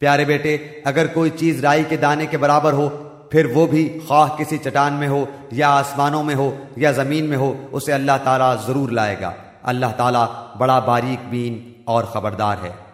प्यारे बेटे, अगर कोई चीज़ राई के दाने के बराबर हो, फिर वो भी खाह किसी चटान में हो, या आसमानों में हो, या ज़मीन में हो, उसे अल्लाह ताला ज़रूर लाएगा। अल्लाह ताला बड़ा बारीक बीन और खबरदार है।